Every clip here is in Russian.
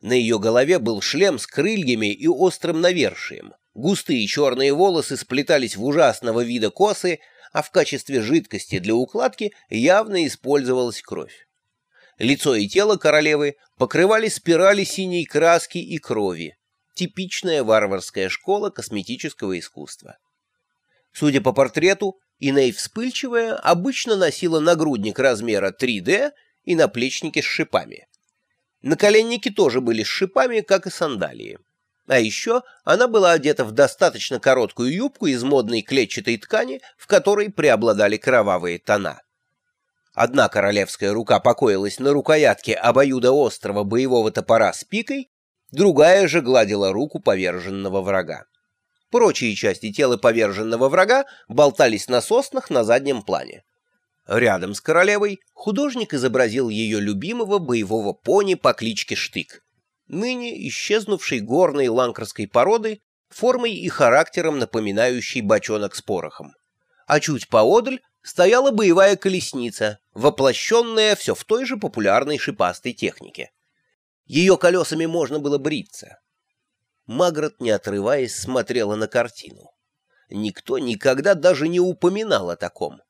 На ее голове был шлем с крыльями и острым навершием. Густые черные волосы сплетались в ужасного вида косы, а в качестве жидкости для укладки явно использовалась кровь. Лицо и тело королевы покрывали спирали синей краски и крови, типичная варварская школа косметического искусства. Судя по портрету, Иней вспыльчивая обычно носила нагрудник размера 3D и наплечники с шипами. Наколенники тоже были с шипами, как и сандалии. А еще она была одета в достаточно короткую юбку из модной клетчатой ткани, в которой преобладали кровавые тона. Одна королевская рука покоилась на рукоятке обоюдоострого боевого топора с пикой, другая же гладила руку поверженного врага. Прочие части тела поверженного врага болтались на соснах на заднем плане. Рядом с королевой художник изобразил ее любимого боевого пони по кличке Штык, ныне исчезнувшей горной ланкерской породы, формой и характером напоминающей бочонок с порохом. А чуть поодаль стояла боевая колесница, воплощенная все в той же популярной шипастой технике. Ее колесами можно было бриться. Магрот, не отрываясь, смотрела на картину. Никто никогда даже не упоминал о таком.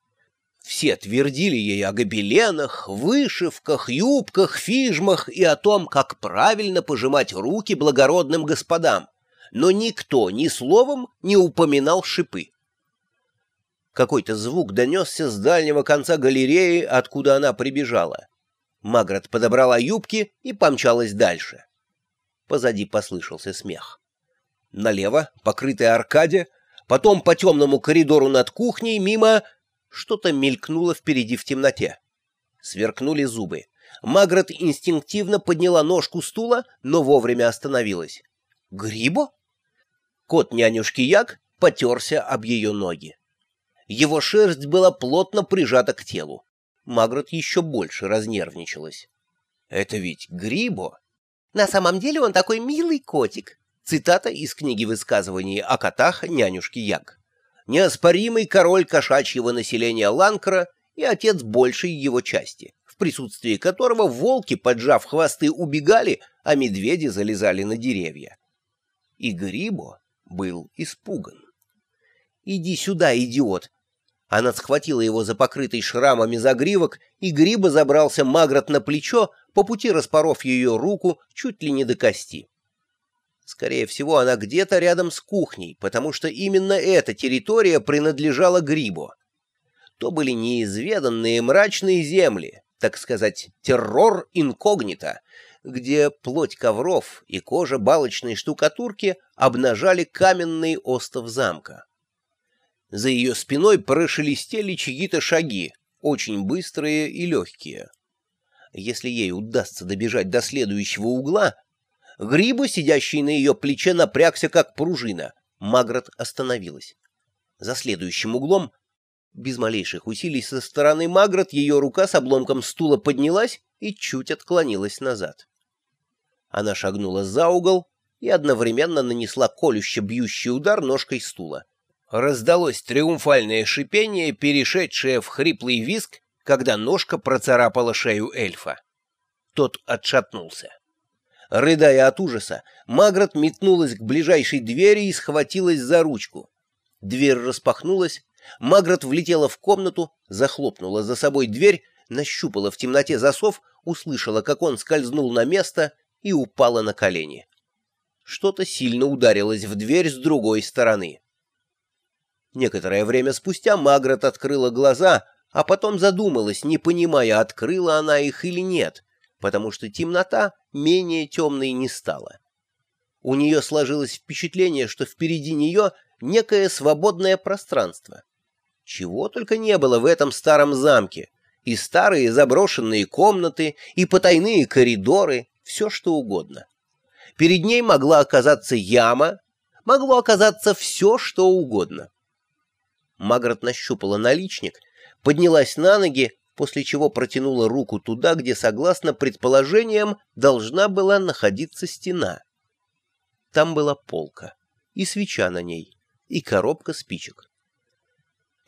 Все твердили ей о гобеленах, вышивках, юбках, фижмах и о том, как правильно пожимать руки благородным господам, но никто ни словом не упоминал шипы. Какой-то звук донесся с дальнего конца галереи, откуда она прибежала. Магрот подобрала юбки и помчалась дальше. Позади послышался смех. Налево, покрытая аркаде, потом по темному коридору над кухней, мимо... Что-то мелькнуло впереди в темноте. Сверкнули зубы. Магрот инстинктивно подняла ножку стула, но вовремя остановилась. «Грибо?» Кот нянюшки Як потерся об ее ноги. Его шерсть была плотно прижата к телу. Магрот еще больше разнервничалась. «Это ведь Грибо?» На самом деле он такой милый котик. Цитата из книги высказываний о котах нянюшки Яг. Неоспоримый король кошачьего населения Ланкра и отец большей его части, в присутствии которого волки, поджав хвосты, убегали, а медведи залезали на деревья. И Грибо был испуган. «Иди сюда, идиот!» Она схватила его за покрытый шрамами загривок, и Гриба забрался Магрот на плечо, по пути распоров ее руку чуть ли не до кости. Скорее всего, она где-то рядом с кухней, потому что именно эта территория принадлежала Грибу. То были неизведанные мрачные земли, так сказать, террор инкогнито, где плоть ковров и кожа балочной штукатурки обнажали каменный остов замка. За ее спиной прошелестели чьи-то шаги, очень быстрые и легкие. Если ей удастся добежать до следующего угла, Гриба, сидящий на ее плече, напрягся, как пружина. Магрот остановилась. За следующим углом, без малейших усилий со стороны Магрот, ее рука с обломком стула поднялась и чуть отклонилась назад. Она шагнула за угол и одновременно нанесла колюще-бьющий удар ножкой стула. Раздалось триумфальное шипение, перешедшее в хриплый визг, когда ножка процарапала шею эльфа. Тот отшатнулся. Рыдая от ужаса, Магрот метнулась к ближайшей двери и схватилась за ручку. Дверь распахнулась, Магрот влетела в комнату, захлопнула за собой дверь, нащупала в темноте засов, услышала, как он скользнул на место и упала на колени. Что-то сильно ударилось в дверь с другой стороны. Некоторое время спустя Магрот открыла глаза, а потом задумалась, не понимая, открыла она их или нет, потому что темнота менее темной не стала. У нее сложилось впечатление, что впереди нее некое свободное пространство. Чего только не было в этом старом замке. И старые заброшенные комнаты, и потайные коридоры, все что угодно. Перед ней могла оказаться яма, могло оказаться все, что угодно. Магрот нащупала наличник, поднялась на ноги, после чего протянула руку туда, где, согласно предположениям, должна была находиться стена. Там была полка, и свеча на ней, и коробка спичек.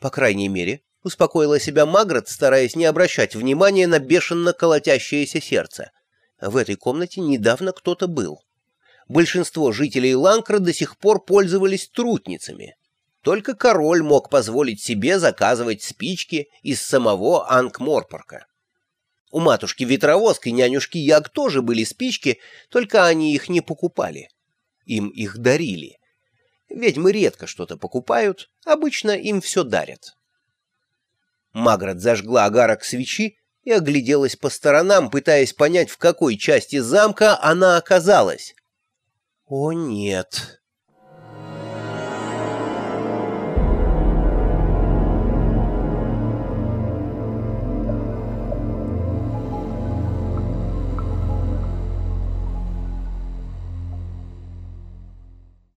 По крайней мере, успокоила себя Магрот, стараясь не обращать внимания на бешено колотящееся сердце. В этой комнате недавно кто-то был. Большинство жителей Ланкра до сих пор пользовались трутницами. Только король мог позволить себе заказывать спички из самого Ангморпорка. У матушки Ветровозк и нянюшки Яг тоже были спички, только они их не покупали. Им их дарили. Ведьмы редко что-то покупают, обычно им все дарят. Маград зажгла огарок свечи и огляделась по сторонам, пытаясь понять, в какой части замка она оказалась. «О, нет!»